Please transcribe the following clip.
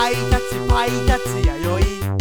パイたちパイたちやよい。